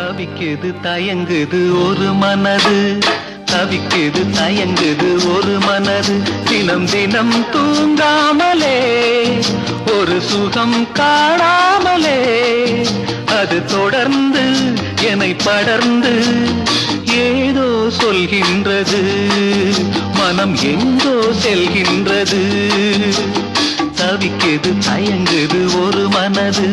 தவிக்குது தயங்குது ஒரு மனது. தவிக்குது தயங்குது ஒரு மனது. தினம் தினம் தூங்காமலே ஒரு சுகம் காணாமலே. அது தொடர்ந்து என்னை படர்ந்து ஏதோ சொல்கின்றது. மனம் எங்கோ செல்கின்றது. தவிக்குது தயங்குது ஒரு மனது.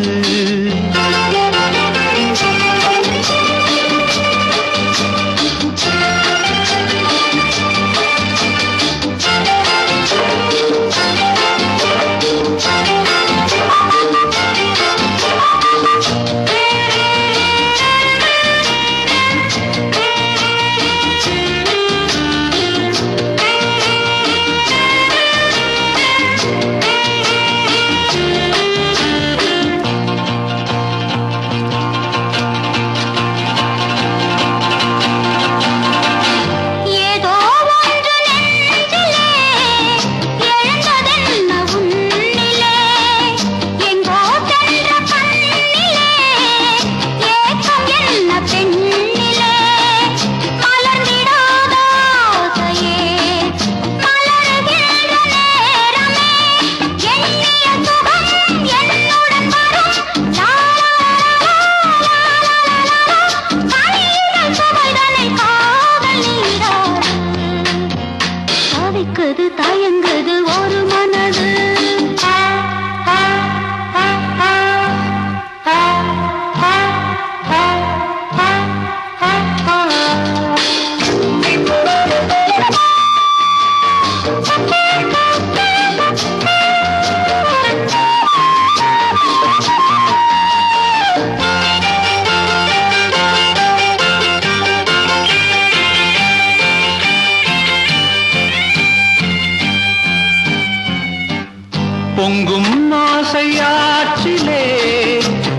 பொங்கும் ஆசையாற்றிலே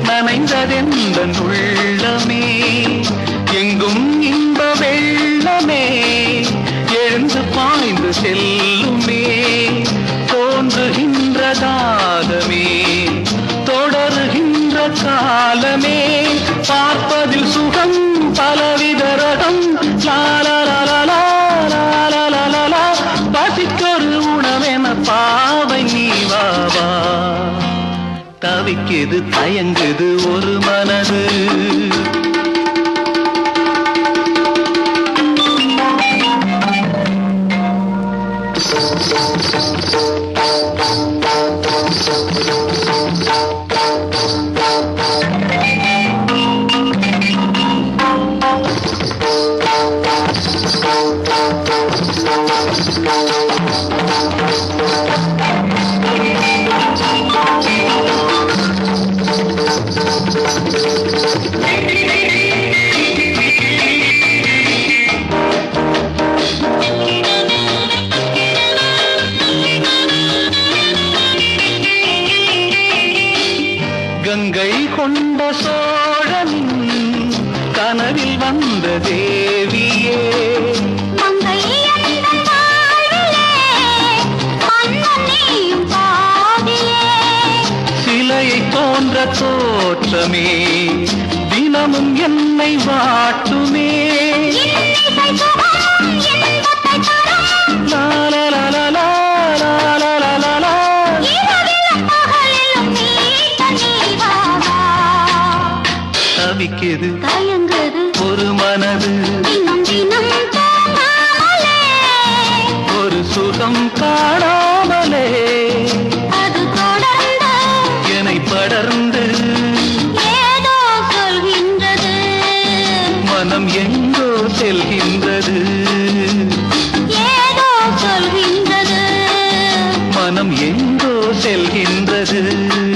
நனைந்ததெந்த உள்ளமே. எங்கும் இன்ப வெள்ளமே எழுந்து பாய்ந்து செல்லுமே. தோன்றுகின்ற தாகமே தொடருகின்ற காலமே. பார்ப்பதில் சுகம் பலவித தவிக்குது தயங்குது ஒரு மனது. கங்கை கொண்ட சோழனின் கனவில் வந்த தேவியே. சிலையை போன்ற தோற்றமே தினமும் என்னை வாட்டுமே. தவிக்குது ஒரு மனது. ஒரு சுகம் காணாமலே. என்னை படர்ந்து ஏதோ சொல்கின்றது. மனம் எங்கோ சொல்கின்றது. மனம் எங்கோ செல்கின்றது.